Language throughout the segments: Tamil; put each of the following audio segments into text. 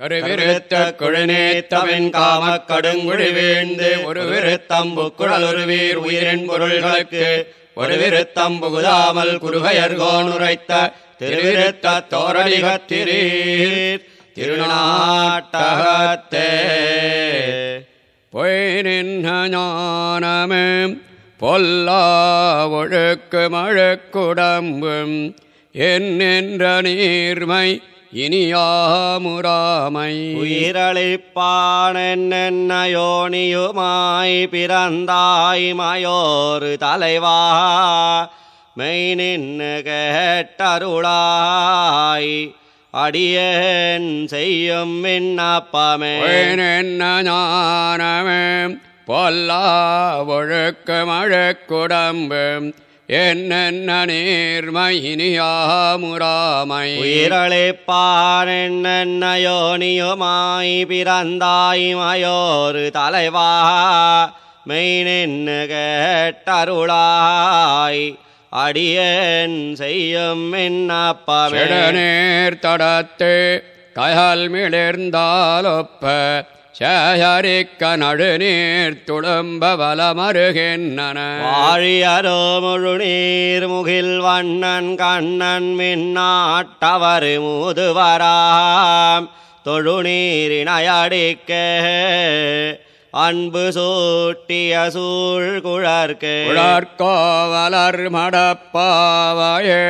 கருவிருத்த குழனே தவின் காம கடுங்குழி வீழ்ந்து ஒரு விருத்தம்பு குழலுருவீர் உயிரின் பொருள்களுக்கு ஒரு விருத்தம்பு குதாமல் குருகையர்கோன் உரைத்த திருவிருத்த தோரடிகத்திரீர் திருநாட்டகத்தே. பொய் நின்ன ஞானமே பொல்லா ஒழுக்கு மழுக்குடம்பும் என்னென்ற நீர்மை இனியாமுராமை. உயிரளிப்பானென்னயோனியுமாய் பிறந்தாய் மயோரு தலைவா. மெய் நின்னு கேட்டருளாய். அடியேன் செய்யும் விண்ணப்பமே. என்ன ஞானமே. பொல்லா ஒழுக்கு மழக்குடம்பு. என்னென்ன நீர்மை இனியாமுராமை உயிரளிப்பானென்னயோனியுமாய் பிறந்தாய் மயோரு தலைவா? மெய் நின்னு கேட்டருளாய். அடியேன் செய்யும் செடநேர் தடத்து கயல் மிளிர்ந்தாலொப்ப. சேயரிக்க நடுநீர் துளும்ப வலமருகின்றன. வாழியரோ முழுநீர் முகில் வண்ணன் கண்ணன் மின்னாட்டவர் மூதுவராம். தொழுநீரினையடிக்க அன்பு சூட்டிய சூழ் குழற்கே உழற்கோவலர் மடப்பாவாயே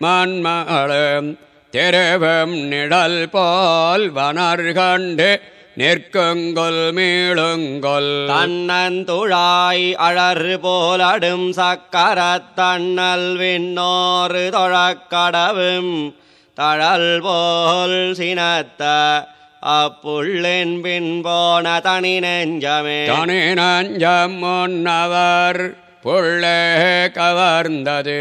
மண்மகளும் திருவும் நிழல் போல் வனர் கண்டு நிற்குங்கொல் மீளுங்கொல் தன்னந்துழாய் அழறு போலடும் சக்கரத் தன்னல் விண்ணோறு தொழக்கடவும் தழல் போல் சினத்த அப்புள்ளின் பின் போன தனி நெஞ்சமே. தனி நஞ்சம் முன்னவர் புள்ளே கவர்ந்தது.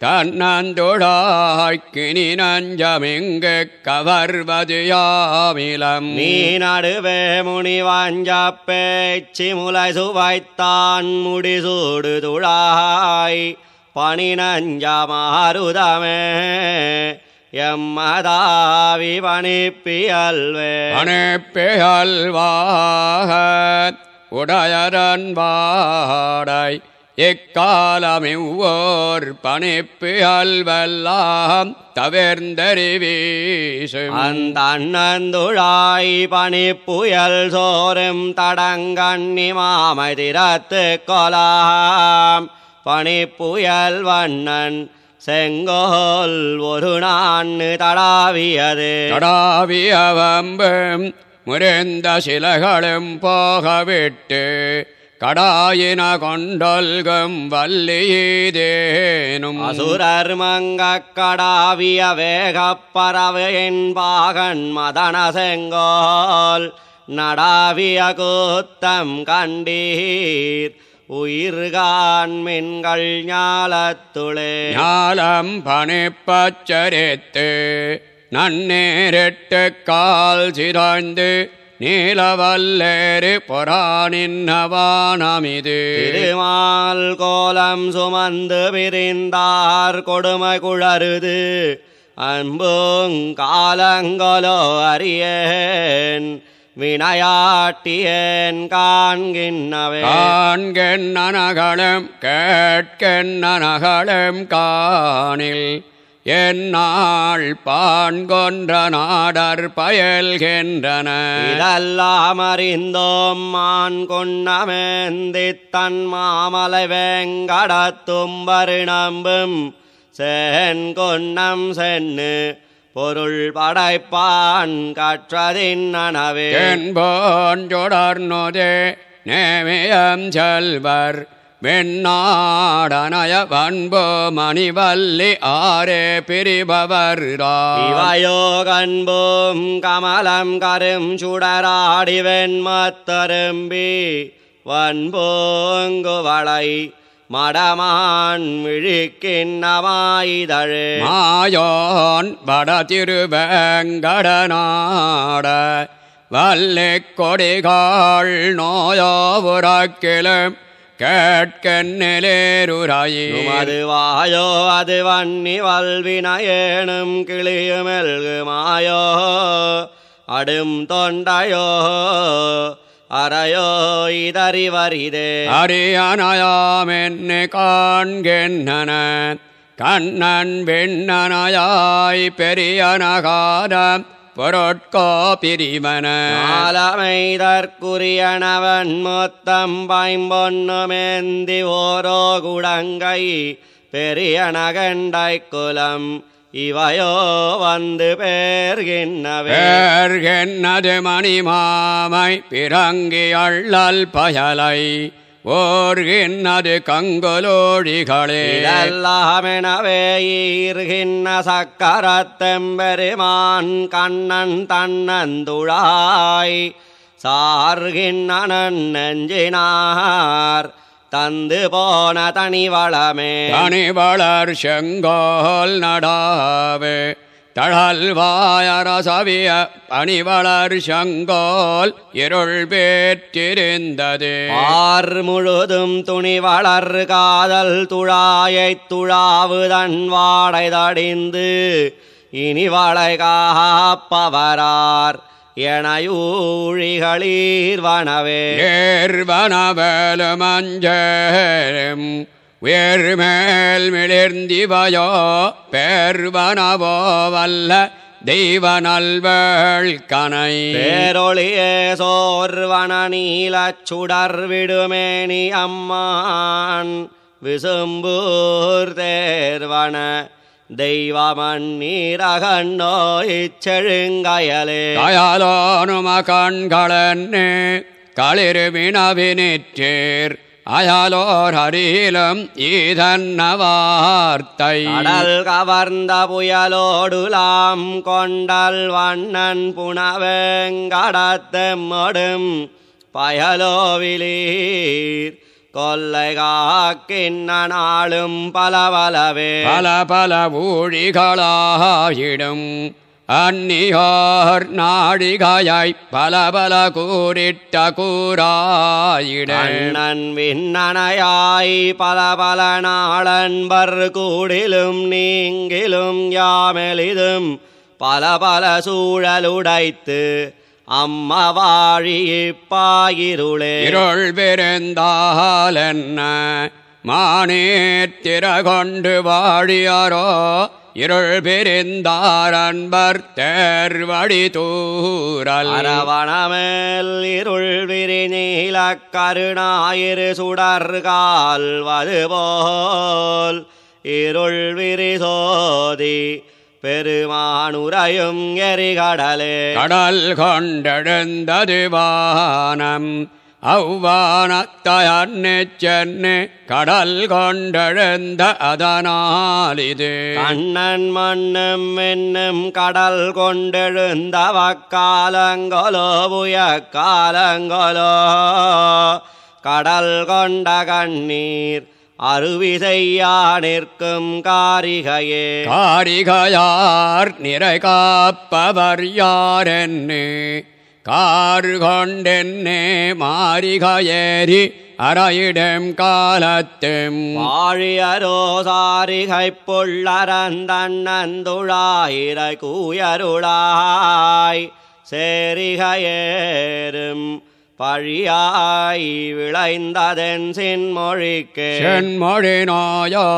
தன்னந்துழாய்க்கினி நஞ்சமிங்கு கவர்வது யாமிலம். நீ நடுவே முனிவாஞ்ச பேச்சு முலை சுவைத்தான் முடிசூடு துழாய். பனி நஞ்ச மாருதமே எம்மதாவி பணிப்பியல்வே. அனுப்பியல்வாக உடையரன்பாடை இக்காலமிவ்வோர் பணிப்பு அல்வெல்லாம் தவிர்ந்தறி வீசும் அந்த அண்ணந்துழாய் பனிப்புயல் சோறும் தடங்கண்ணி மாமதிரத்து கொலாம். பனிப்புயல் வண்ணன் செங்கோல் ஒரு நான்னு தடாவியது. தடாவிய வம்பும் முறிந்த சிலைகளும் போகவிட்டு கடாயின கொண்டொல்கும் வல்லியேதேனும். அசுரர் மங்கக் கடாவிய வேகப்பறவையின் பாகன் மதன செங்கோல் நடாவிய கூத்தம் கண்டீர் உயிர்கான் மின்கள் ஞாலத்துளே. ஞாலம் பணிப்பச்சரித்து நன்னேரிட்டு கால் சிதாய்ந்து நீலவல்லேறு பொறானின்னவானமிது. திருமால் கோலம் சுமந்து பிரிந்தார் கொடுமை குழறுது அன்புங்காலங்கொலோ அறியேன் வினையாட்டியேன் காண்கின்றவே காண்கென்னனகளும் கேட்கென்னனகளும் காணில். என்னாள் பான்கொன்ற நாடர் பயல்கின்றன. இதெல்லாம் அறிந்தோம் மான் கொண்டமேந்தி தன் மாமலை வேங்கடத்தும்பரு நம்பும் சென் கொன்னம் சென்னு பொருள் படைப்பான் கற்றதின் நனவே. என்போஞ்சொடர்நொதே நேமியம் செல்வர். வெண்ணாடனய பண்போ மணிவல்லி ஆரே பிரிபவர் இவையோ கண்போம் கமலம் கரும் சுடராடி வெண்மத்தரும்பி வன்போங்குவளை மடமான் விழிக்கின்னமாயிதழே மாயோன் வட திருவேங்கடநாட வல்லை கொடிகாள் நோயோபுரக்கிலும் கேட்கென்னிலேருராயி அது வாயோ அது வன்னி வல்வினையேனும் கிளியுமெல்கு மாயோ அடும் தொண்டையோ அறையோ இதறிவரிதே அரியனயாமென்னு காண்கின்றன கண்ணன் வெண்ணனாயாய் பெரியனகாத பொருட்கோ பிரிவன. ஆலமைதற்குரியனவன் மொத்தம் பைம்பொன்னுமேந்தி ஓரோ குடங்கை பெரிய நகண்டை குலம். இவையோ வந்து பேர்கின்னவே. பேர்கென்னது மணிமாமை பிறங்கி அள்ளல் பயலை ஓர்கின்னது கங்குலோழிகளே இதெல்லாமெனவே ஈர்கின்ன சக்கரத்தெம்பெருமான் கண்ணன் தன்னந்துழாய் சார்கின்னன் நெஞ்சினார் தந்து போன தனிவளமே. தனி வளர் செங்கோல் நடாவே. தழல் வாயரசவிய பணிவளர் செங்கோல் இருள் பேற்றிருந்தது ஆர் முழுதும் துணி வளர் காதல் துழாயைத் துழாவுதன் வாடை தடிந்து இனி வளை காப்பவரார் எனையூழிகளீர் வனவே. ஏர்வனவேலு மஞ்சரும் வேர்மேல் மிளிர்ந்திவயோ பேர்வனவோ வல்ல தெய்வ நல்வேள் கனை. பேரொளியே சோர்வன நீலச் சுடர் விடுமேனி அம்மான் விசும்பூர் தேர்வன தெய்வமண்ணீரகண்ணோ இச்செழுங்கயலே கயலோனும கண்களன்னு களிருவினவினிற்றேர் அயலோர் அரியிலும் ஈதன்ன வார்த்தை கடல் கவர்ந்த புயலோடுலாம் கொண்டல் வண்ணன் புனவேங்கடத்தெம்மொடும் பயலோவிலீர் கொல்லை காக்கின்ன நாளும் பலவலவே. பல பல ஊழிகளாயிடும். அந்நியோர் நாடிகாயாய் பல பல கூறிட்ட கூறாயிட அண்ணன் விண்ணனையாய் பல பல நாளன்பர் கூடிலும் நீங்கிலும் யாமெளிதும் பல பல சூழலுடைத்து அம்மவாழி இப்பாயிருளே. இருள் பெருந்தாலென்ன மானேத்திர கொண்டு வாழியாரோ இருள் பெருந்தார் அன்பர் தேர்வடி தூரல். அரவணமேல் இருள் விரி நீல கருணாயிரு சுடர்கால் போல். இருள் விரி சோதி பெருமானுரையும் எரிகடலே. கடல் கொண்டெழுந்தது வானம். அவ்வானத்தயன்னு சென்னு கடல் கொண்டெழுந்த அதனாலிது. கண்ணன் மண்ணும் என்னும் கடல் கொண்டெழுந்த வக்காலங்கொலோ புய காலங்கொலோ கடல் கொண்ட கண்ணீர் அருவி செய்யா நிற்கும் காரிகையே. காரிகையார் நிறை காப்பவர் யாரென்னு. கார் கொண்டென்னே மாரிகையேறி அறையிடம் காலத்தும். வாழியரோ சாரிகை பொள்ளரந்தண்ணந்துழாயிரை கூயருளாய் சேரிகையேறும் பழியாய் விளைந்ததென் சின்மொழிக்கே. சென்மொழி நோயோ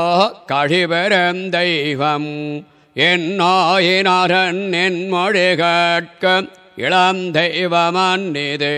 கழிபெரும் தெய்வம். என் நோயினரன் என் மொழி கேட்க இளம் தெய்வமன்னிது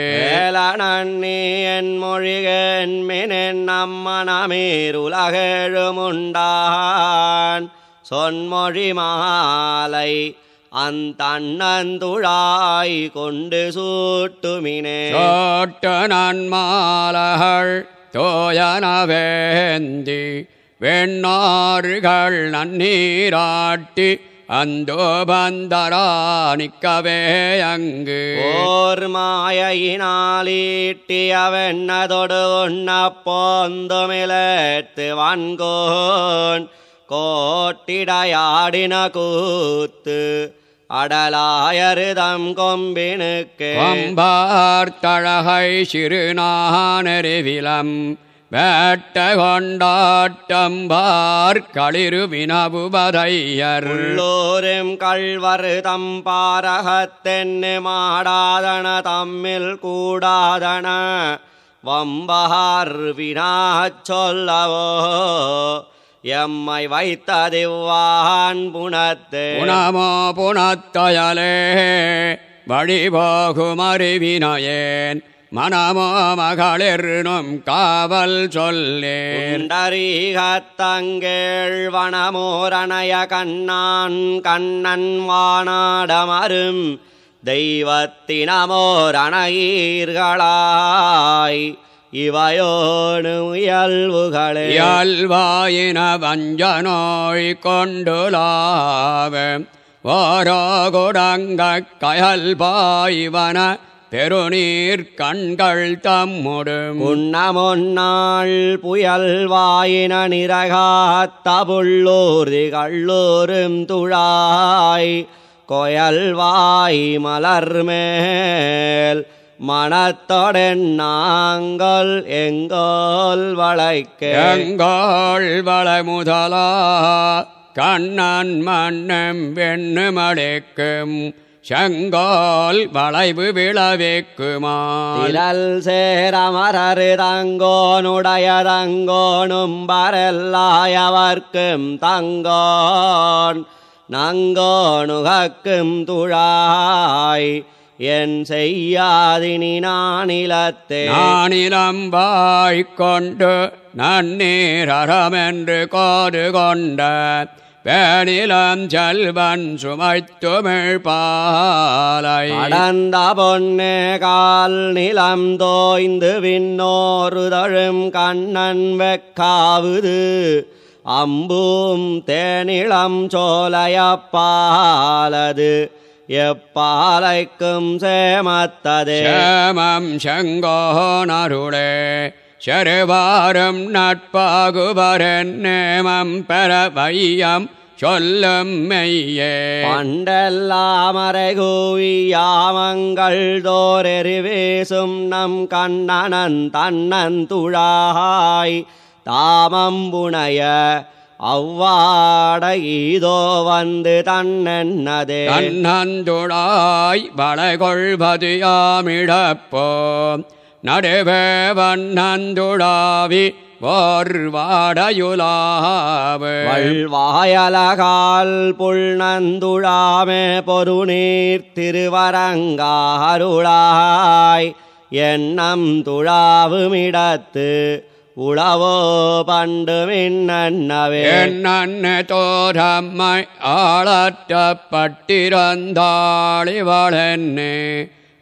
என் மொழிகன் மினென் நம்மனமீர் உலகெழுமுண்டான். சொன்மொழி மாலை அந்தண்ணந்துழாய் கொண்டு சூட்டுமினே. சோட்டு நன்மாலகள் தோயனவேந்தி. வெண்ணாறுகள் நன்னீராட்டி அந்தோ பந்தரா நிற்கவே அங்கு. ஓர் மாயினாலீட்டியவென்னதொடு உண்ண போந்துமிழத்து வன்கோன். கோட்டிடையாடின கூத்து அடலாயருதம் கொம்பினுக்கு. கொம்பார் தழகை சிறுநானறிவிலம். வேட்ட கொண்டாட்டம்பார் களிறு வினவுபதையர் உள்ளோரும் கள்வர் தம்பாரகத்தென்னு மாடாதன தம்மில் கூடாதன வம்பார் வினாச் சொல்லவோ? எம்மை வைத்ததிவான் புனத்து. புனமோ புனத்தயலே வழிபோகுமறிவினயேன். மனமோ மகளிர்னும் காவல் சொல்லேன் தரீகத்தங்கேள் வனமோரணய கண்ணான் கண்ணன் வானாடமரும் தெய்வத்தினமோரணீர்களாய் இவையோனு இயல்புகளே. இயல்வாயின வஞ்சனோய் கொண்டுலாவ. ஓரோகுடங்க கயல் பாய்வன பெருநீர் கண்கள் தம்முடும். உண்ணமொன்னாள் புயல் வாயின நிறகாத்த புள்ளூர்தி கள்ளூரும் துழாய். கொயல் வாய் மலர் மேல் மனத்தொடன் நாங்கள் எங்கோல் வளைக்க. எங்கோள் வளமுதலா கண்ணன் மன்னம் வெண்ணுமடைக்கும் செங்கோல் வளைவு விளவேக்குமால் சேரமரரு தங்கோனுடைய தங்கோனும் பரல்லாயவர்க்கும் தங்கோன் நங்கோனுகக்கும் துழாய். என் செய்யாதினி நானிலத்தே. நானிலம்பாய் கொண்டு நன்னீரமென்று கோடு கொண்ட வேணிலம் செல்வன் சுமைத்துமிழ் பாலை. கடந்த பொன்னே கால் நிலம் தோய்ந்து விண்ணோருதழும் கண்ணன் வெக்காவுது. அம்பூம் தேனிளம் சோலையப்பாலது எப்பாலைக்கும் சேமத்ததே. சேமம் செங்கோனருளே செருவாரும் நட்பாகுவரன் நேமம் பெற வையம் சொல்லும் மெய்யே. பண்டெல்லாமரை கூவியாமங்கள் தோரெறிவேசும் நம் கண்ணனன் தன்னன் துழாய் தாமம்புனைய அவ்வாட ஈதோ வந்து தன்னென்னதே. தன்னந்துழாய் வளைகொள்வது யாமிழப்போம். நடுவே வண்ணந்துழாவி ஓர் வாடையுலாவு வள்வாயலகால் புல்நந்துழாமே பொருநீர் திருவரங்காருளாய். எண்ணம் துழாவுமிடத்து உளவோ பண்டு மின்னவே என்னன்னு தோரம்மை ஆளற்றப்பட்டிருந்தாளிவளென்னு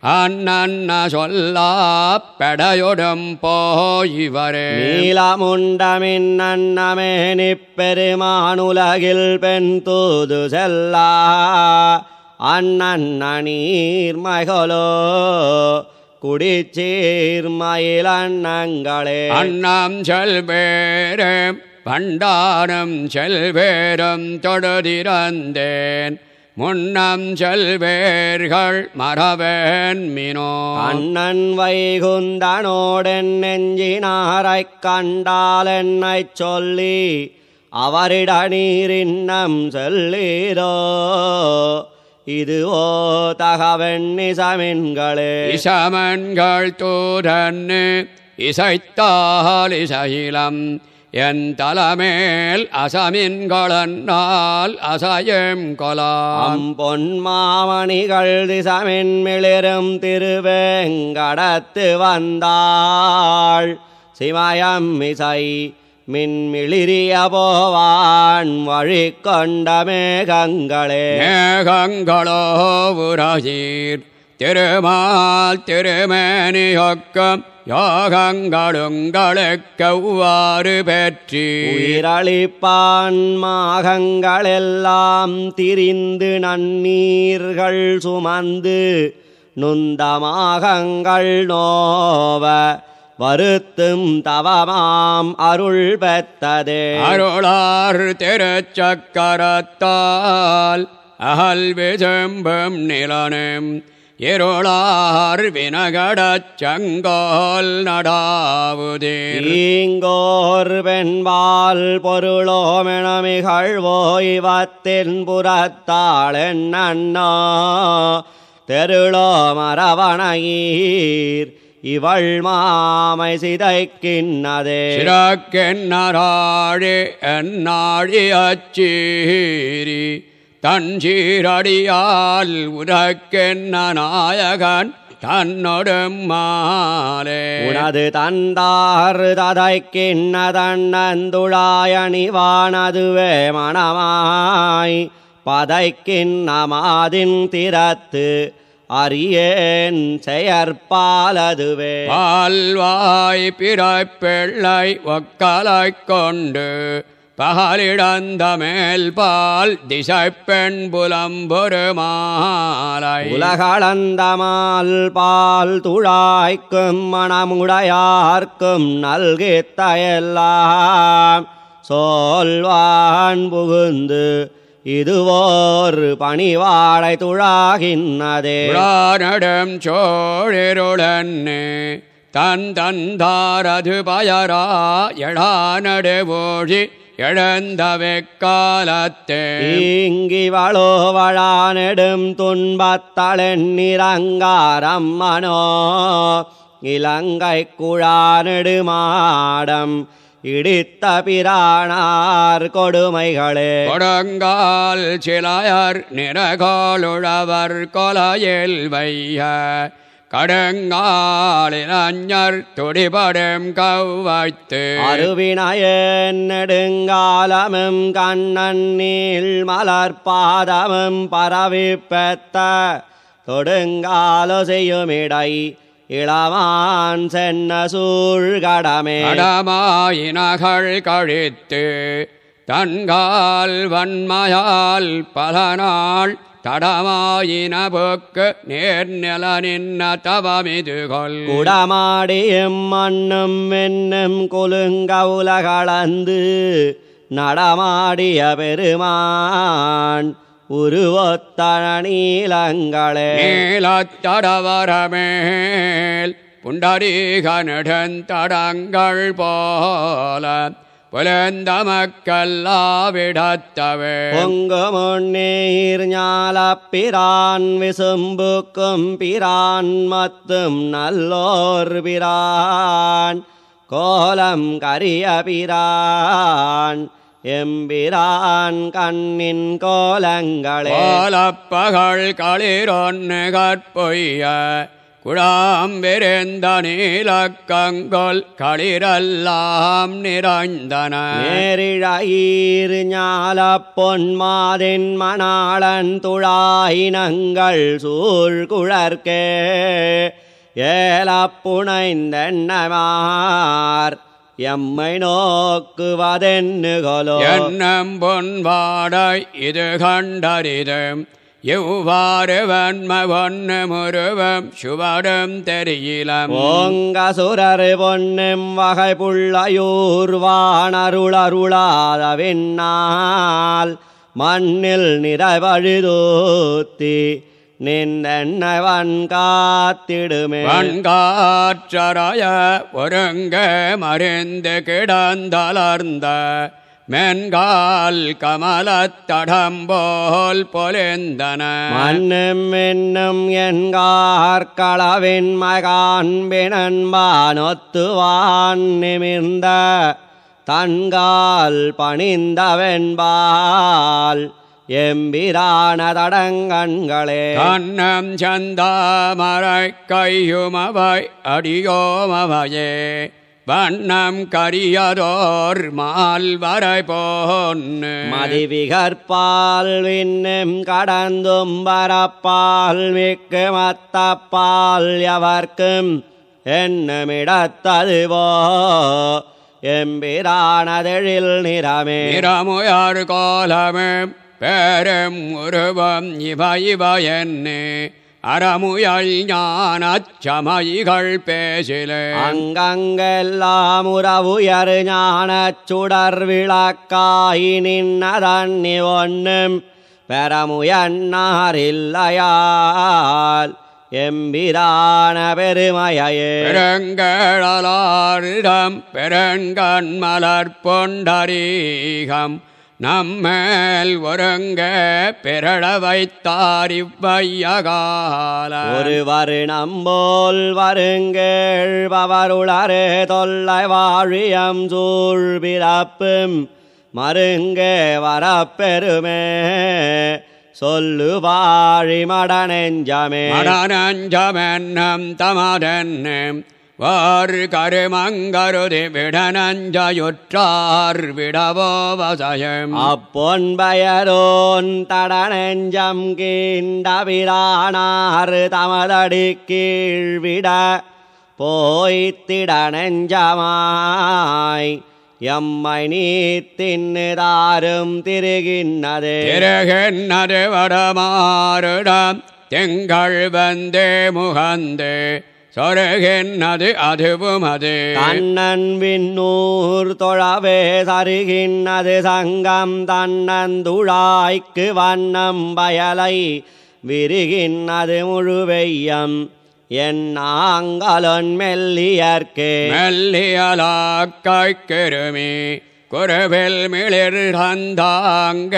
அண்ணன்ன சொல்லா பெடையொடும் போயிவரே நீலமுண்டமின்னமே நிப்பெருமானுலகில் பெண் தூது செல்லா. அண்ணன்ன நீர்மகளோ குடிச்சீர்மயிலண்ணங்களே அண்ணம் செல்வேரும் பண்டாரம் செல்வேரும் தொடுதிறந்தேன். முன்னம் செல்வேர்கள் மறவேன் மினோ. அண்ணன் வைகுந்தனோடென் நெஞ்சினாரைக் கண்டால் என்னைச் சொல்லி அவரிட நீரின்னம் செல்லீரோ. இதுவோ தகவெண்ணிசமின்களே இசமன்கள். தூரன்னு இசைத்தால் இசையிலம் என் தலைமேல் அசமின்களன்னால் அசையும் கொலாம். அம்பொன் மாமணிகள் திசமின் மிளிரும் திருவேங்கடத்து வந்தாள். சிமயம் இசை மின்மிளிரிய போவான் வழி கொண்ட மேகங்களே. மேகங்களோ உரசீர் திருமால் திருமேனியொக்கம் யோகங்களுங்களுக்கவ்வாறு பெற்றி உயிரளிப்பான் மாகங்களெல்லாம் திரிந்து நன்னீர்கள் சுமந்து நுந்தமாகங்கள் நோவ வருத்தும் தவமாம் அருள் பெத்ததே. அருளார் திருச்சக்கரத்தால் அகல் விசும்பும் நிலனும் இருளார் வினகடச் செங்கோல் நடாவுதீர். ஈங்கோர் வெண்பால் பொருளோமெனமிகழ்வோ இவத்தின் புறத்தாளென் அண்ணா. தெருளோ மரவணையீர் இவள் மாமை சிதைக்கின்னதே. சிறக்கென்னராழி என்னாழி அச்சீரி தன் சீரடியால் உனக்கென்ன நாயகன்? தன்னொடும் மாலே உனது தந்தார் ததைக்கின்ன தன்னந்துழாயணிவானதுவே மணமாய் பதைக்கின்னமாதின் திறத்து அறியேன் செயற்பாலதுவே. பால்வாய் பிறப்பிள்ளை ஒக்கலைக் கொண்டு பகலிடந்த மேல் பால் திசை பெண் புலம்பொரு மாலை. உலகளந்தமால் பால் துழாய்க்கும் மணமுடையார்க்கும் நல்கித்த எல்லாம் சொல்வான் புகுந்து இதுவோர் பணிவாழை துழாகின்னதே. உடானடும் சோழிருளன்னு தன் தந்தாரது பயரா எழானடு ஓழி எழுந்த வெக்காலத்தே ஈங்கிவளோ வழானெடும் துன்பத்தளெண்ணிறங்காரம் மனோ இலங்கை குழானெடுமாடம் இடித்த பிரானார் கொடுமைகளே. கொடுங்கால் சிலையர் நிறகோளுழவர் கொலையில் வைய கடுங்காலிஞர் துடிபடும் கவ்வைத்து. அருவினயன் நெடுங்காலமும் கண்ணன் நீள் மலர்பாதமும் பரவிப்பெத்த தொடுங்காலோ செய்யுமிடை இளமான் சென்ன சூழ்கடமே. கடமாயினகள் கழித்து தன்கால் வன்மையால் பல நாள் தடமாயின போக்கு நேர்நில நின்ன தவமிதுகொள் குடமாடியும் மண்ணும் என்னும் கொலுங்க உலகளந்து நடமாடிய பெருமான் உருவொத்தன நீலங்களே நீலத்தடவரமேல் புண்டரீக நெடுந்தடங்கள் போல புலந்த மக்கல்லாவிடத்தவே பொங்கு முன்னீர் ஞாலப்பிரான் விசும்புக்கும் பிரான் மத்தும் நல்லோர் பிரான். கோலம் கரிய பிரான். எம்பிரான் கண்ணின் கோலங்களே. கோலப்பகல் களிரொன்னு கற்பொய்ய குழாம்பிருந்த நீலக்கங்கொல் களிரெல்லாம் நிறைந்தன. நேரிழீர் ஞால பொன்மாதின் மணாளன் துழாயினங்கள் சூழ் குழற்கே. ஏலப்புனைந்தென்னமார் எம்மை நோக்குவதென்னுகொலோ? என்னும் பொன்வாடை இது கண்டறிதும். எவ்வாறு வன்ம ஒன்னு முருவம் சுவடும் தெரியலம். ஓங்க சுரரு பொன்னும் வகை புள்ளையூர் வானருளருளாத விண்ணால் மண்ணில் நிறைவழுதூத்தி நின்றென்னவன் காத்திடுமே. வன்காற்றறைய ஒருங்க மறிந்து கிடந்தலர்ந்த மென்கால் கமலத்தடம்போல் பொலிந்தன. மண்ணும் என்னும் என்கார்களவின் மகான்பினன்பானொத்துவான் நிமிர்ந்த தன்கால் பணிந்தவென்பால் எம்பிரான தடங்கண்களே. கண்ணம் சந்தாமரை கையுமவை அடியோமவையே. வண்ணம் கரியதோர் மால்வரை போன்னு. மதிவிகற்பால் விண்ணும் கடந்தும் பரப்பால் மிக்கு மத்தப்பால் எவர்க்கும் என்னமிடத்ததுவோ? எம்பிரானதெழில் நிறமே. நிறமுயர் கோலமும் பேரும் உருவம் இவ இவ என்ன. அறமுயல் ஞானச் சமயிகள் பேசிலே. அங்கங்கெல்லாம் உறவுயர் ஞானச் சுடர் விளக்காய் நின்னதன்னி ஒன்னும் பெறமுயன்னாரில்லையால் எம்பிரான பெருமையே பெருங்கடலாரிடம் பெருங்கண் மலர் பொண்டரீகம் நம்மேல் ஒருங்க பெறட வைத்தார் இவ்வையகால. ஒரு வருணம் போல் வருங்கள் பவருளரே தொல்லை வாழியம் சூழ் பிறப்பும் மருங்கே வரப்பெருமே சொல்லு வாழி மடனெஞ்சமே மடனஞ்சமென்னம் தமதன்னம் வாறு கருமங்கருதி விடனஞ்சயுற்றார் விடவோ வசயம். அப்பொன் பயரோன் தடனெஞ்சம் கீண்டவிரானார் தமதடி கீழ்விட போய்த்திட நெஞ்சமாய் எம்மை நீ தின்னுதாரும் திருகின்னதே. திரகன்னது வடமாறுடம் திங்கள் வந்தே முகந்தே. சொருகின்னது அதுவும் அது. தன்னன் விண்ணூர் தொழவே சருகின்னது சங்கம் தன்னந்துழாய்க்கு வண்ணம் பயலை விருகின்னது முழுவெய்யம் என்னாங்கலொன் மெல்லியற்கே மெல்லியலாக்கைக்கிருமி குருவில் மிளிர் தந்தாங்க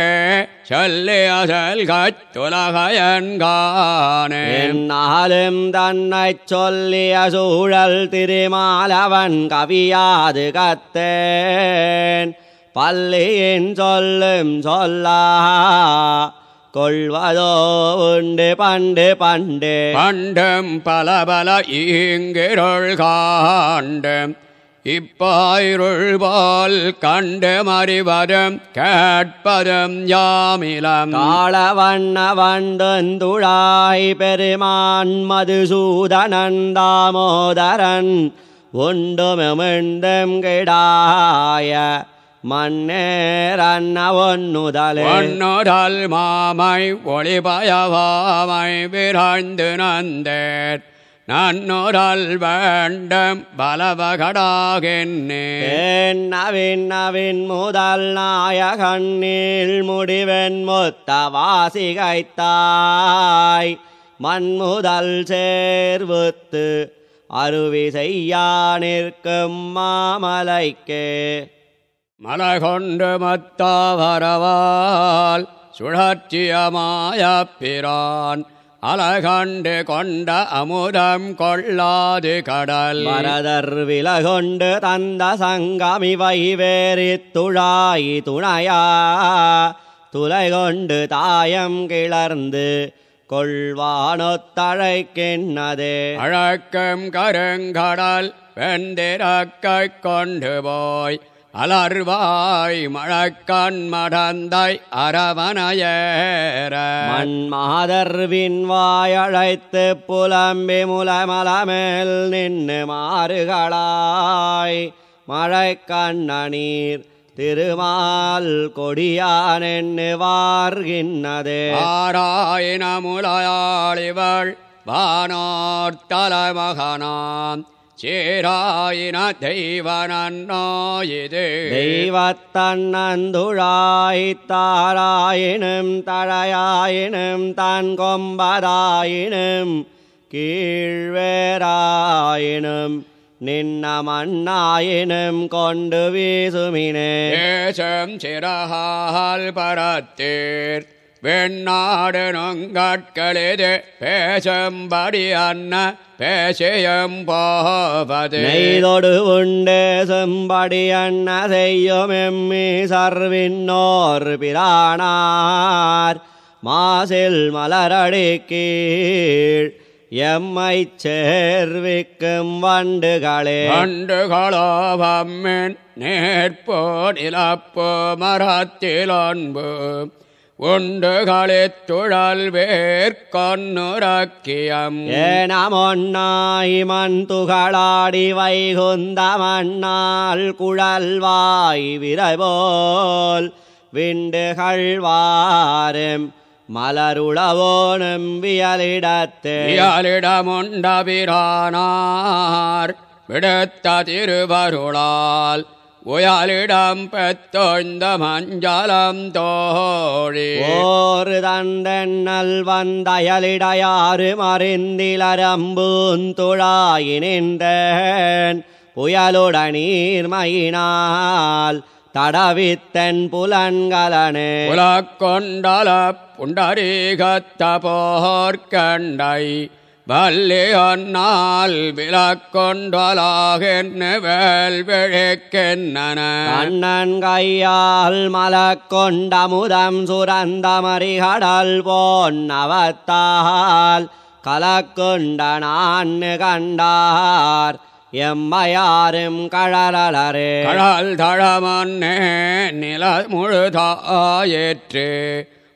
சொல்லி அசல் கத்துலகயன்கானே. என்னாலும் தன்னைச் சொல்லிய சூழல் திருமாலவன் கவியாது கத்தேன். பள்ளியின் சொல்லும் சொல்லா கொள்வதோ உண்டு பண்டு பண்டு. பண்டும் பல பல ஈங்கிருள் காண்டும். இப்பாயிருள் போல் கண்டு மறிவதும் கேட்பதும் யாமிலம். காள வண்ண வண்டுந்துழாய் பெருமான் மதுசூதனன் தாமோதரன் உண்டுமிழ்ந்தும் கிடாய மன்னேரன்ன ஒன்னுதலே ஒன்னுடல் மாமை ஒளிபயவாமை விராய்ந்து நந்தேர் நன்னுடல் வேண்டும் பலவகடாகென்னே. ஏன் நவின் நவின் முதல் நாயகண்ணில் முடிவென் மொத்த வாசிகைத்தாய். மண்முதல் சேர்வுத்து அருவி செய்யா நிற்கும் மாமலைக்கே. மலை கொண்டு மத்தாவரவால் சுழற்சியமாய பிரான். அலகண்டு கொண்ட அமுதம் கொள்ளாது கடல். மரதர் விலகொண்டு தந்த சங்கமிவை வேறித் துழாய் துணையா. துளை கொண்டு தாயம் கிளர்ந்து கொள்வானொத்தழைக்கின்னதே. அழக்கம் கருங்கடல் வெந்திரக்கை கொண்டு போய் அலர்வாய் மழக்கண் மடந்தை அரவணையேற. மண் மாதர்வின் வாயழைத்து புலம்பி முலமலமேல் நின்று மாறுகளாய். மழை கண்ணநீர் திருமால் கொடியானென்னு வார்கின்னதே. ஆராயினமுலையாளிவள் வானோர் தலைமகனாம். ेरायण दैव तन्तुळय तारायणं तळयिनम् तन्ोबरयिनम् कीवेरायुं नियम् ചിരഹാൽ परी வெண்ணாடு நொங்கட்களிது பேசும்படி அன்ன பேசியும் போவது. நெய்தொடு உண்டு செம்படி அண்ண செய்யும் எம்மி சர்வின்னோர் பிரானார். மாசில் மலரடி கீழ் எம்மைச் சேர்விக்கும் வண்டுகளே. கண்டுகளோபம்மின் நேர்ப்போ நிலப்போ மரத்திலொன்பு. உண்டுகளித் துழல் வேர்கொன்னுரக்கியம் ஏனமொன்னாய் மண் துகளாடி வைகுந்த மண்ணால் குழல்வாய் விரைபோல் விண்டுகள் வாரும் மலருளவோனும் வியலிடத்தே. இயலிடமுண்டபிரானார் விடுத்த திருவருளால் உயலிடம் பெத்தொய்ந்த மஞ்சளம் தோழி. ஓரு தந்தெண்ணல் வந்தயலிடையாறு மறிந்திலரம்பூந்துழாயினின்றேன் புயலுட நீர்மையினால் தடவித்தன் புலன்கலனே. உலக்கொண்டல புண்டரீகத்த போர்க்கண்டை வல்லியொன்னால் விலக்கொண்டலாகென்னு வேல்விழிக்கென்னன கண்ணன் கையால் மலக்கொண்டமுதம் சுரந்த மறிகடல் போன்னவத்தால் கலக்கொண்ட நான் கண்டார் எம்மையாரும் கழலரே கடல் தழமன்னே நில முழுதாயேற்று.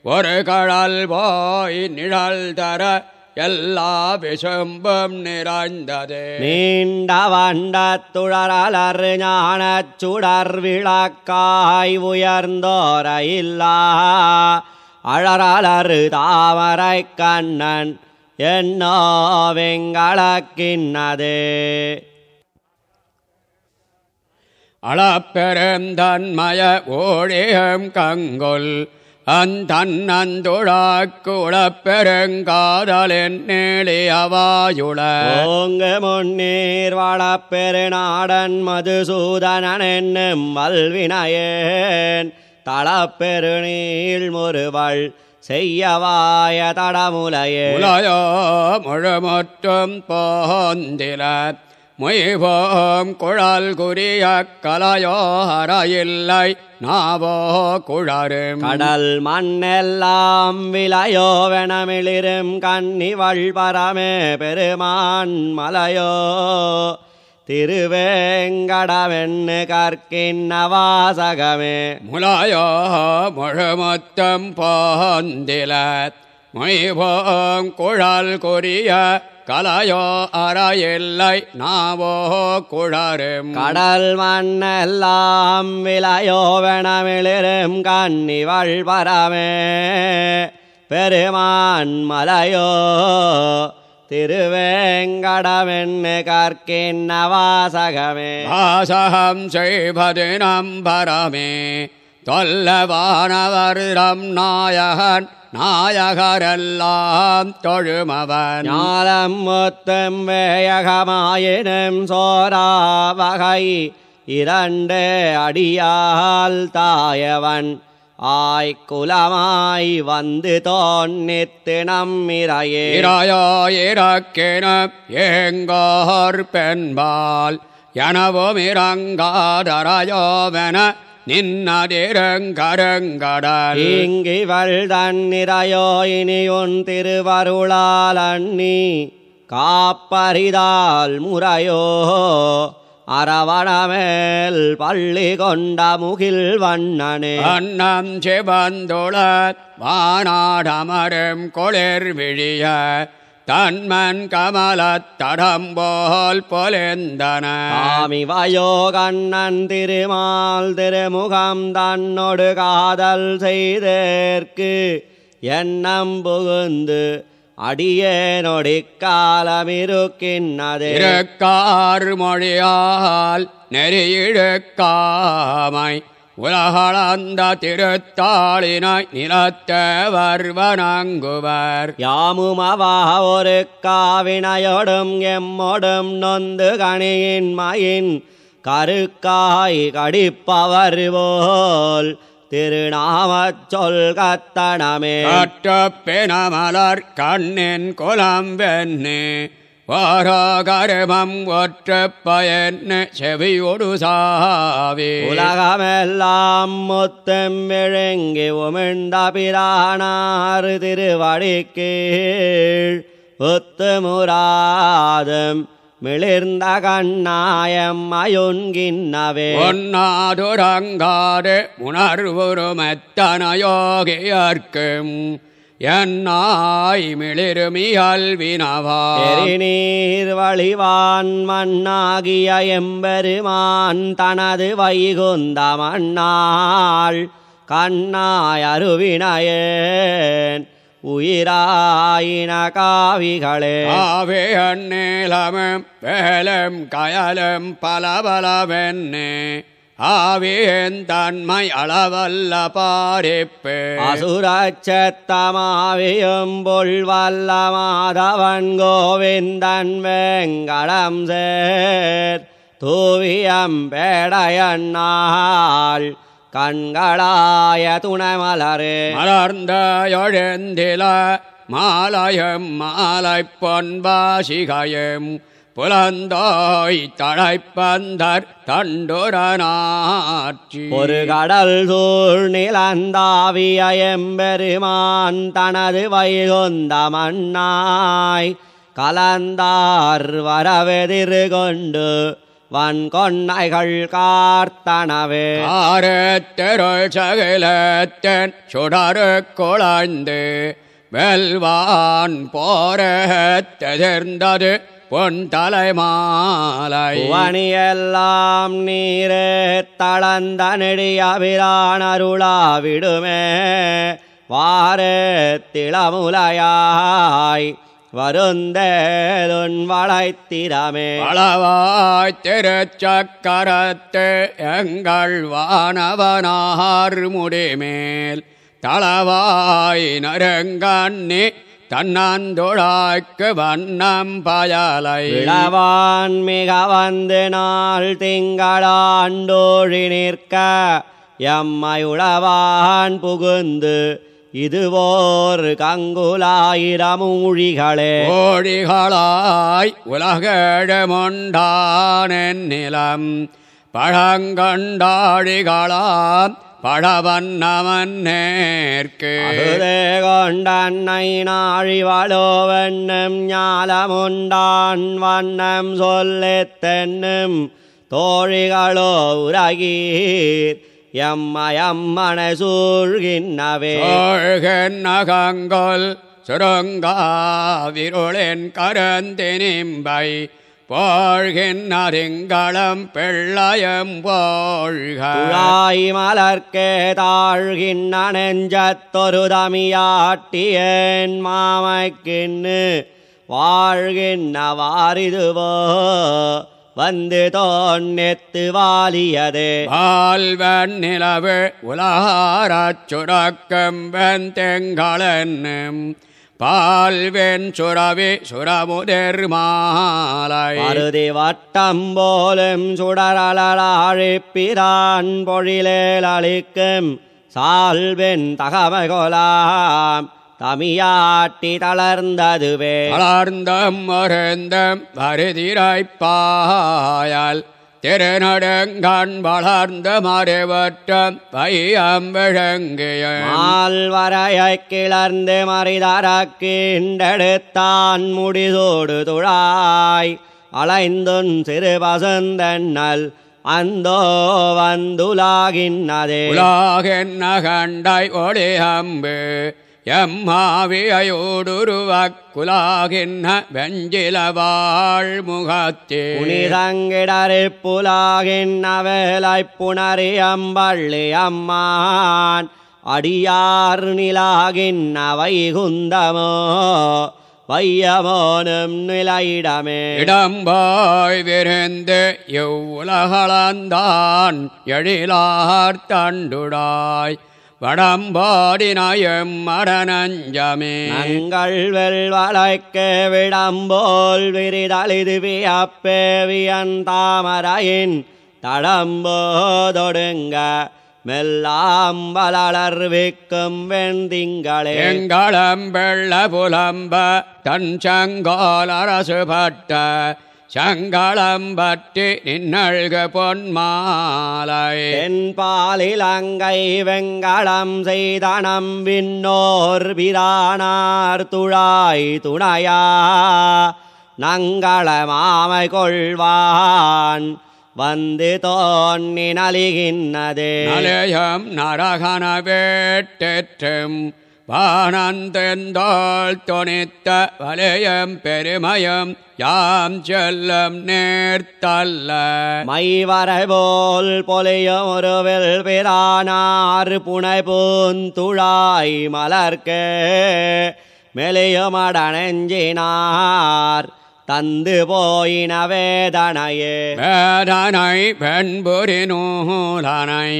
ஒரு கடல் போய் நிழல் தர எல்லா விசும்பும் நிறைந்தது. நீண்ட வண்டத் துழறலர் ஞானச் சுடர் விளக்காய் உயர்ந்தோர இல்லா. அழறலர் தாமரை கண்ணன் என்னோ வெங்களக்கின்னதே அளப்பெருந்தன்மய ஓழியம் கங்கொல் அந்தன்னந்துழாக்குளப்பெருங்காதலின் நேளியவாயுள ஓங்கு முன்னீர் வளப்பெருநாடன் மதுசூதனன் என்னும் வல்வினையேன் தளப்பெருநீள் முறுவள் செய்யவாய தடமுலையே. முழுமுற்றும் போந்தில மொய்வோம் குழல் குறிய கலையோ அறையில்லை நாவோ குழரும். கடல் மண்ணெல்லாம் விளையோவெனமிளிரும் கன்னிவள் பரமே பெருமான் மலையோ. திருவேங்கடவென்னு கற்கின்ன வாசகமே முலாயோ முழுமுத்தம் போந்தில மொய்வோம் குழல் குறிய கலையோ அறையில்லை நாவோ குழரும். கடல் மண்ணெல்லாம் விளையோவெனமிளிரும் கன்னிவள் பரமே. பெருமான் மலையோ திருவேங்கடவென்னு கற்கின்ன வாசகமே வாசகம் செய்வது நம்பரமே தொல்லவானவரிடம் நாயகன் நாயகரெல்லாம் தொழுமவன். ஞாலம் மொத்தம் வேயகமாயினும் சோரா வகை. இரண்டு அடியால் தாயவன். ஆய்குலமாய் வந்து தோன்னித்து நம்மிரையே இராயோ இறக்கின ஏங்கோர் பெண்பால். எனவும் இறங்காதரையோவென நின்னதிரங்கரங்கடல் இங்கிவள் தன்னிரையோ இனியுன் திருவருளால் அண்ணி காப்பரிதால் முறையோ. அரவணமேல் பள்ளி கொண்ட முகில் வண்ணனே. அன்னம் சிவந்துள வானாடமரும் குளிர் விழிய. தன்மன் கமலத் தடம்போல் பொலிந்தன. சாமி வயோ கண்ணன் திருமால் திருமுகம் தன்னொடு காதல் செய்தேற்கு எண்ணம் புகுந்து அடியேனொடிக்காலமிருக்கின்னதே இருக்கார் மொழியால் நெறியிழுக்காமை உலகளந்த திருத்தாளினாய் நிலத்தவர் வணங்குவர் யாமுமவா ஒரு காவினையொடும் எம்மொடும் நொந்து கணியின் மயின். கருக்காய் கடிப்பவர் போல் திருநாமச் சொல் கத்தனமே. கற்றப்பெனமலர் கண்ணின் குலம் வெண்ணு. வாராகரமம் ஒற்ற பயன்னு செவியொடு சாவே. உலகமெல்லாம் முத்தம் விழுங்கி உமிழ்ந்த பிரானார் திருவடிக்கீழ். ஒத்துமுராதம் மிளிர்ந்த கண்ணாயம் அயுன்கின்னவே ஒன்னாதுரங்காடு உணர்வுருமெத்தனயோகியர்க்கும் என்னாய் மிளிருமியல் வினவா. எரிநீர் வழிவான் மண்ணாகிய எம்பெருமான் தனது வைகுந்த மண்ணாள் கண்ணாய் அருவினையேன். உயிராயின காவிகளே. ஆவே அந்நேலமும் வேலும் கயலும் பலபலவென்னு ஆவியன் ஆவேந்தன்மை அளவல்ல பாரிப்பு. அசுரச்சத்தமாவியும் பொல்வல்ல மாதவன் கோவிந்தன் வெங்கடம் சேர். தூவியம் பேடையண்ணாள் கண்களாய துணைமலரே. மலர்ந்த எழுந்தில மாலையும் மாலை பொன்பாசிகையும் புலந்தாய் தழைப்பந்தர் தண்டுரனாட்சி ஒரு கடல் சூழ் நிலந்தாவிய எம்பெருமான் தனது வைகுந்த மண்ணாய் கலந்தார் வரவெதிர் கொண்டு வன்கொன்னைகள் கார்த்தனவே. ஆரத்தருள் சகலத்தன் சுடரு குழந்து வெல்வான் போரத்தெதிர்ந்தது பொன் தலைமாலை. புவனியெல்லாம் நீரே தளந்த நெடியபிரான் அருளாவிடுமே வாரே திளமுலையாய் வருந்தேலுன் வளைத்திரமே அளவாய் திருச்சக்கரத்து எங்கள் வானவனார் முடிமேல். தளவாய் நரங்கண்ணி தன்னந்துழாய்க்கு வண்ணம் பயலை. இளவான் மிக வந்து நாள் திங்களாண்டோழி நிற்க எம்மை உளவான் புகுந்து இதுவோர் கங்குலாயிரமூழிகளே கோழிகளாய் உலகழமுண்டானென் நிலம் பழங்கண்டாழிகளாம் பழவன்னமன் நேர்க்கு. அகுதே கொண்டன்னை நாழிவளோ வண்ணம் ஞாலமுண்டான் வண்ணம் சொல்லித் தென்னும் தோழிகளோ உலகீர் எம்மயம்மன சூழ்கின்னவே சோழ்கன் நகங்கொல் சுருங்காவிருளின் கரந்தினிம்பை. போழ்கின் அறிங்களம் பிள்ளையம் போழ்க துழாய் மலர்க்கே தாழ்கின்ன நெஞ்சத்தொரு தமியாட்டியேன் மாமைக்கின்னு வாழ்கின்ற வாரிதுவோ வந்து தோன்னெத்து வாலியதே. பால்வன் நிலவு உலகாரச் சுரக்கம் வெந்தெங்களென்னும் பால்வென் சுரவி சுரமுதிர் மாலை. மருதி வட்டம் போலும் சுடரலாழிப்பிரான் பொழிலேல் அளிக்கும் சால்வென் தகமகொலாம் தமியாட்டி தளர்ந்ததுவே. வளர்ந்தம் மருந்தம் வருதிரைப்பாயால் திருநடுங்கண் வளர்ந்த மறைவற்றம் பையம் விளங்கிய மால்வரையை கிளர்ந்து மறிதரக்கிண்டெடுத்தான் முடிசோடு துழாய். அலைந்துன் சிறு பசுந்தன்னல் அந்தோ வந்துலாகின்னதே. உலாகென் நகண்டாய் ஒளி அம்பு எம்மாவியோடுருவக் குலாகின்ன வெஞ்சில வாழ்முகத்தே புனிதங்கிடரு புலாகின் அவேலை புணரி அம்பள்ளி அம்மான் அடியார் நிலாகின் வைகுந்தமோ வையமோனும் நிலையிடமே. இடம்பாய் விருந்து இவ்வுலகளந்தான் எழிலார் தண்டுடாய். வடம்பாடினயம் மரணஞ்சமே. நங்கள் வெல்வளைக்கு விடம்போல் விரிதளிது வியப்பேவியன் தாமரையின் தடம்போதொடுங்க மெல்லாம் வளர்விக்கும் வெண்திங்களே. எங்களம் வெள்ள புலம்ப தன் சங்கோல் அரசு பட்ட சங்களம் பற்றி நின்னழ்க பொன்மாலை. தென்பாலில் அங்கை வெங்களம் செய்தனம் விண்ணோர் பிரானார் துழாய் துணையா. நங்கள மாமை கொள்வான் வந்து தோன்னி நலிகின்னதே. நலயம் நரகன வேட்டெற்றும் வானந்தெந்தோள் துணித்த வலயம் பெருமயம் யாம் செல்லம் நேர்த்தல்ல. மைவரை போல் பொலியும் ஒருவில் பிரானார் புனை பூந்துழாய் மலர்க்கே மெலியுமடனெஞ்சினார் தந்து போயின வேதனையே. வேதனை பெண்புரி நூலனை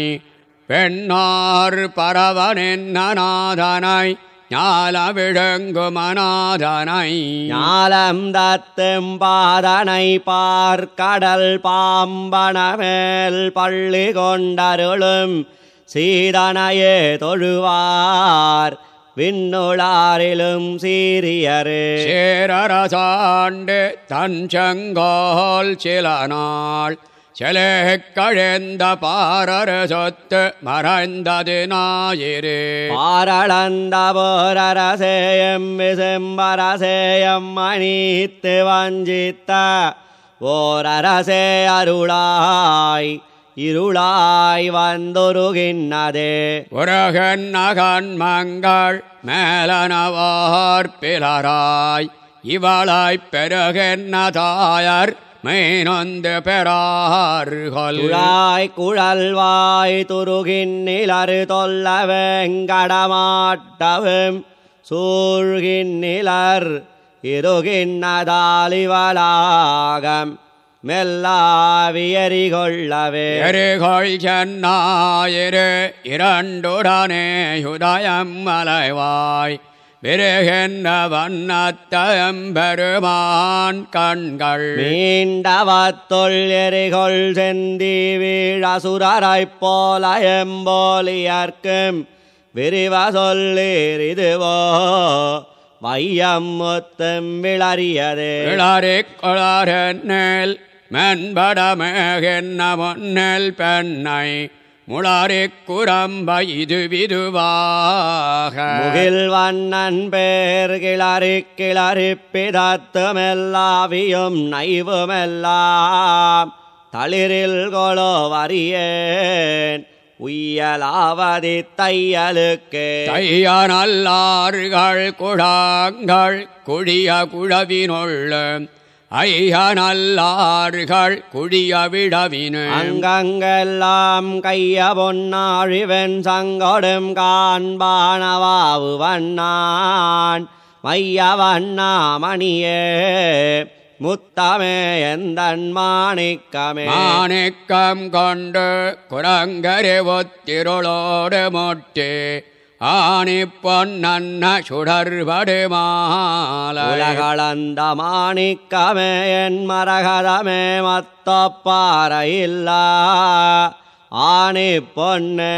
பெண்ணார் பரவனென்னநாதனை ஞால விழுங்குமநாதனை ஞாலம் தத்தும் பாதனை பார்க்கடல் பாம்பனமேல் பள்ளி கொண்டருளும் சீதனையே தொழுவார் விண்ணுளாரிலும் சீரியரே. சேரரசாண்டு தஞ்சங்கோல் சில நாள் செலே கழந்த பாரர சொத்து மறைந்தது ஞாயிறு. பாரளந்த போரரசேயம் விசம்பரசேயம் மணித்து வஞ்சித்த ஓரரசே அருளாய் இருளாய் வந்தொருகின்னதே. உரகன் நகன் மங்கள் மேலனவார் பிலராய் இவளாய்ப் பெருகென்ன தாயர் மெய்னொந்து பெறார்கள் குழாய் குழல்வாய் துருகின்னிலரு தொல்ல வெங்கடமாட்டவும் சூழ்கின்னிலர் இருகின்னதாலிவளாகம் மெல்லாவியறி கொள்ளவே எரிகொள் சென்னாயிரு இரண்டுடனே உதயம் மலைவாய் விருகென்ன வண்ணத்தயம் பெருமான் கண்கள். மீண்டவத்துள் எரிகொள் செந்தி வீழசுரரைப் போல எம்போலியர்க்கும் விரிவ சொல்லீர் இதுவோ வையம் முத்தும் விளறியதே. கிளறிக் குளரென்னில் மென்படமேகென்ன முன்னெல் பெண்ணை முளறிக் குரம்ப இது விதுவாக. முகில் வண்ணன் பேர் கிளறி கிளறி பிதத்துமெல்லாவியும் நைவுமெல்லாம். தளிரில் கொளோ வரியேன் உய்யலாவதி தையலுக்கே. தைய நல்லார்கள் குழாங்கள் குழிய குழவினுள்ள ஐய நல்லார்கள் குழிய விடவினு அங்கங்கெல்லாம் கைய பொன்னாழிவன் சங்கொடும் காண்பானவாவு வண்ணான். மைய வண்ணா மணியே முத்தமே எந்தன் மாணிக்கமே. மாணிக்கம் கொண்டு குரங்கரை ஒத்திருளோடு மொட்டு. ஆணி பொன்னன்ன சுடர்படு மாலை. உலகளந்த மாணிக்கமே என் மரகதமே மத்தப்பாறையில்லா. ஆணி பொன்னே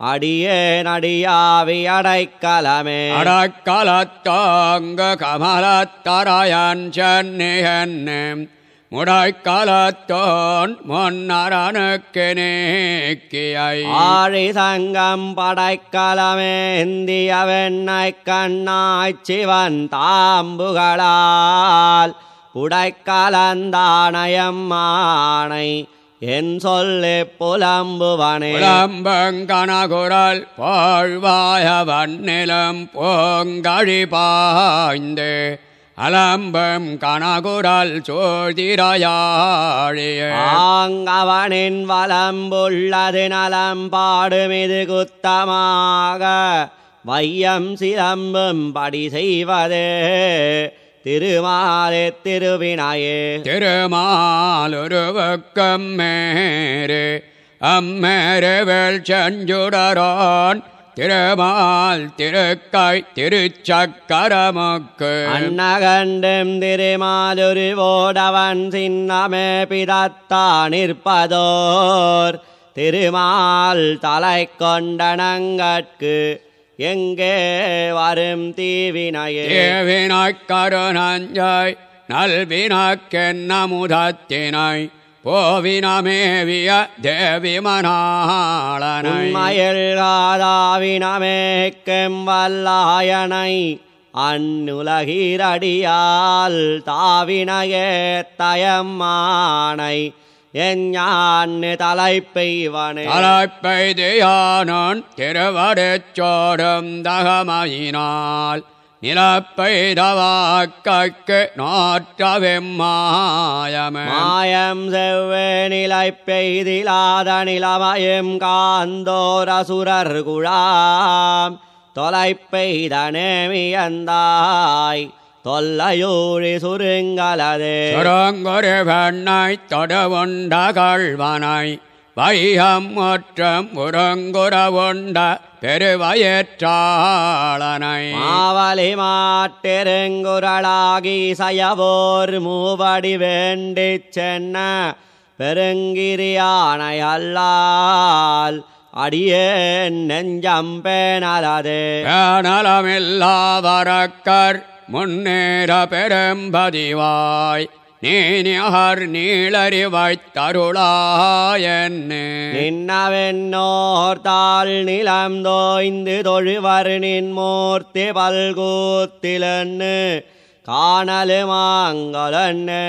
அடியே நடியாவி அடைக்கலமே அடக்கலத்தாங்க கமலத்தரையன் சென்னியன்னு முடைக்கலத்தோன் முன்னரனுக்கு நீக்கியை ஆழி சங்கம் படைக்கலமே இந்திய வெண்ணை கண்ணாய் சிவன் தாம்புகளால். புடைக்கலந்தானயம் மானை என் சொல்லி புலம்புவனே. புலம்பங்கனகுரல் பாழ்வாய வன்னிலம் பூங்கழி பாய்ந்து. அலம்பம் கனகுரல் சோதிரையாழிய ஆங்கவனின் வலம்புள்ளது நலம் பாடுமிது குத்தமாக. வையம் சிலம்பும் படி செய்வதே. திருமாலே திருவினையே. திருமாலுருவுக்கம் மேரு அம்மேருவள் செஞ்சுடரான். திருமால் திருக்கை திருச்சக்கரமுக்கு. அன்னகண்டும் திருமாலொரு ஓடவன் சின்னமே பிதத்தான் நிற்பதோர். திருமால் தலை கொண்டனங்கட்கு எங்கே வரும் தீவினையே? தேவினாய் கருணஞ்சாய் நல்வினாக்கென்ன முதத்தினாய் போவினமேவிய தேவி மணாளனை உண்மையில் காதாவினமேக்கும் வல்லாயனை அந்நுலகிரடியால் தாவினையே தயம்மானை எஞ்ஞான்னு தலைப்பெய்வனே. தலைப்பெய்தியானோன் திருவடைச்சோடும் தகமையினால். நிலப்பெய்தவாக்கைக்கு நாற்றவெம்மாயமே. மாயம் செவ்வே நிலை பெய்திலாத நிலமயம் காந்தோரசுரர் குழாம். தொலை பெய்த நேமியந்தாய் தொல்லையூழி சுருங்கலது. சுரங்கொரு பெண்ணாய் தொடவுண்ட கள்வனாய் வைகம் முற்றம் உறங்குற உண்ட பெருவயற்றாளனை. மாவலி மாட்டெருங்குரளாகி சயவோர் மூவடி வேண்டிச் சென்ன பெருங்கிரியானை அல்லால் அடியேன் நெஞ்சம்பேனலது பேணலமில்லாவரக்கர் முன்னேற பெரும்பதிவாய். நீனியர் நீளறிவாய்த் தருளாயன்னு நின்னவென்னோர் தாள் நிலம் தோய்ந்து தொழுவர் நின் மூர்த்தி பல்கூத்திலன்னு காணலுமாங்கலன்னு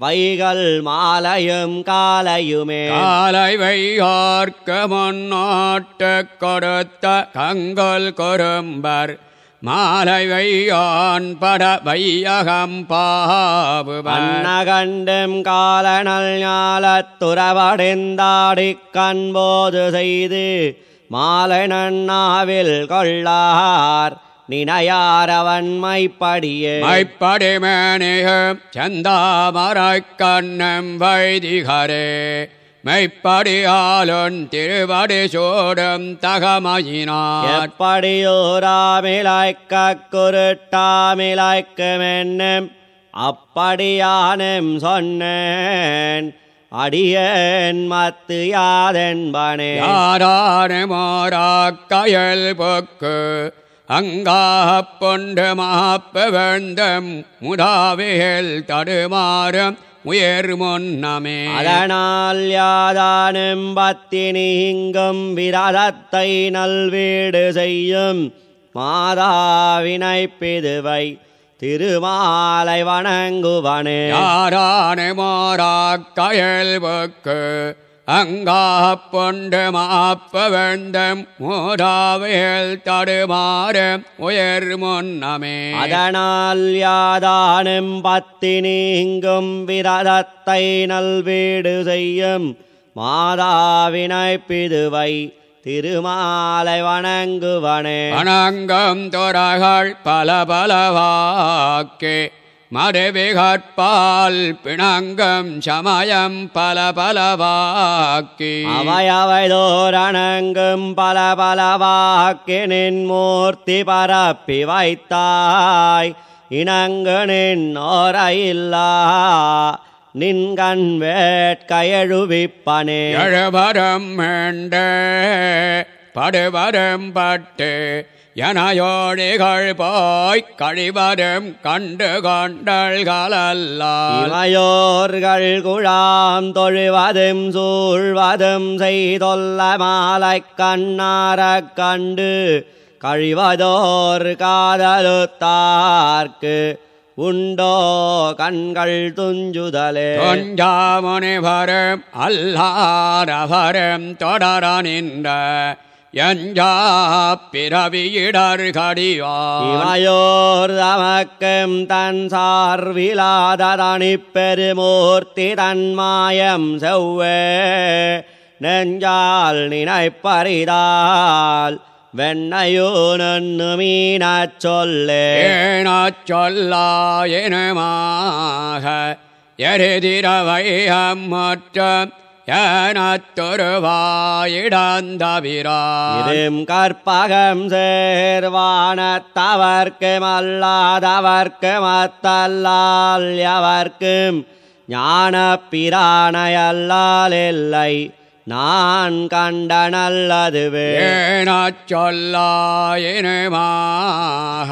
வைகள் மாலையும் காலையுமே. காலை வையோர்க்கு முன்னோட்டு கொடுத்த கங்கொல் கொரும்பர் மாலை வையோன் பட வையகம் பாவுவர் அன்னகண்டும் காலனல் ஞாலத்துறவடைந்தாடிக் கண்போது செய்து மாலை நன்னாவில் கொள்ளார் நினையாரவன் மைப்படியே. மைப்படிமேனியும் செந்தாமரைக் கண்ணம் வைதிகரே. மெய்ப்படியாலுன் திருவடி சூடும் தகமையினார். எப்படியோராமிலாய்க்க குருட்டாமிலாய்க்குமென்னும் அப்படியானும் சொன்னேன். அடியேன் மத்து யாதென்பனே யாரானுமோராக்கயல் பொக்கு அங்காப் பொண்டு மாப்ப வேந்தம் முதாவியல் தடுமாறும் உயர் முன்னமே அதனால் யாதானும் பத்தி நீங்கும் விரதத்தை நல்வீடு செய்யும். மாதாவினை பிதுவை திருமாலை வணங்குவனே. யாரானுமோராக்கயல் பொக்கு அங்காப் பொண்டு மாப்ப வேந்தம் முதாவியல் தடுமாறும் உயர் முன்னமே அதனால் யாதானும் பத்தி நீங்கும் விரதத்தை நல்வீடு செய்யும் மாதாவினை பிதுவை திருமாலை வணங்குவனே. வணங்கும் துறகள் பல பலவாக்கே மறுவிகற்பால் பிணங்கும் சமயம் பல பலவாக்கி அவையவை தோரணங்கும் பல பலவாக்கினின் மூர்த்தி பரப்பி வைத்தாய். இணங்கு நின்னோரையில்லா நின்கண் வேட்கையழுவிப்பனே எழுபரம் வேண்ட படுவரம் பட்டு எனையோடிகள் போய் கழிவரும் கண்டு கொண்டல்களல்லால். இமையோர்கள் குழாம் தொழுவதும் சூழ்வதும் செய்தொல்ல மாலை கண்ணாரக் கண்டு கழிவதோர் காதலுத்தார்க்கு உண்டோ கண்கள் துஞ்சுதலே. தொஞ்சாமுனிவரும் அல்லாரவரும் தொடர நின்ற எஞ்சா பிறவியிடர் கடிவார் இமையோர் தமக்கும் தன் சார்விலாதனி பெருமூர்த்தி தன்மாயம் செவ்வே நெஞ்சால் நினைப்பறிதால் வெண்ணையோ நன்னு மீனச் சொல்லே. ஏனச் சொல்லாயினுமாக எரிதிரவையம் மற்றும் ஏனத்தொருவாயிடந்தவிரார் இரும் கற்பகம் சேர்வானத்தவர்க்கு அல்லாதவர்க்கு மத்தல்லால் எவர்க்கும் ஞான பிரானையல்லால் இல்லை நான் கண்ட சொல்லாயினுமாக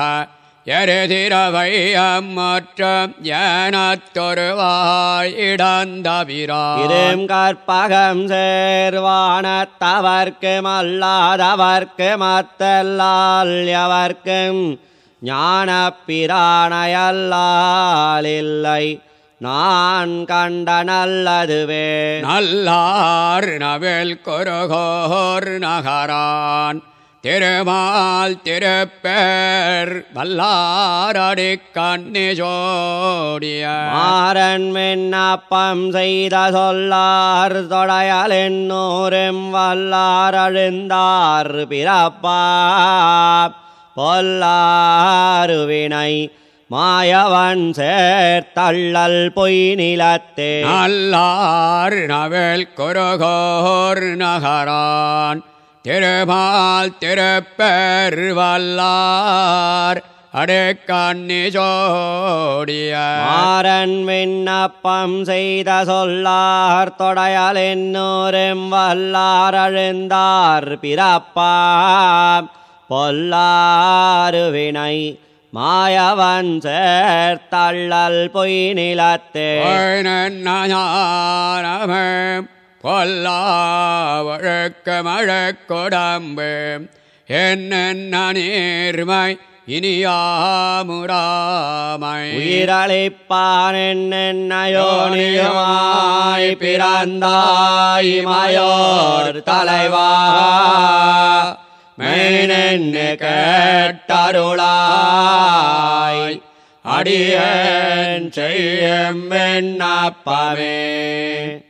எரிதிரவையம் மற்றும் ஏனத்தொருவாயிடந்தவிரார் இரும் கற்பகம் சேர்வானத்தவர்க்கு அல்லாதவர்க்கு மத்தல்லால் எவர்க்கும் ஞான பிரானையல்லால் இல்லை. நான் கண்ட நல்லதுவே. நல்லார் நவில் குருகோர் நகரான். திருமால் திருப்பேர் வல்லாரடி கண்ணி ஜோடிய மாறன் விண்ணப்பம் செய்த சொல்லார் தொடையல் என்னோரும் வல்லார் அழுந்தார் பிறப்பா பொல்லாருவினை மாயவன் சேர்த்தள்ளல் பொய் நிலத்தே. நல்லார் நவல் குருகோர் நகரான் திருமால் திருப்பெர் வல்லார் அடைக்கண்ணி ஜோடிய மாறன் விண்ணப்பம் செய்த சொல்லார் தொடையால் என்னோரும் வல்லார் அழுந்தார் பிறப்பா பொல்லாறு வினை மாயவன் சேர்த்தள்ளல் பொய் நிலத்தே. கொல்லாவழக்க மழக்கொடம்பு என்ன நேர்மை இனியாமுராமை உயிரளிப்பான் என்னையோனியுமாய் பிறந்தாய் மயோர் தலைவா. மேனென்னு கேட்டருளாய். அடியன் செய்யும் விண்ணப்பமே.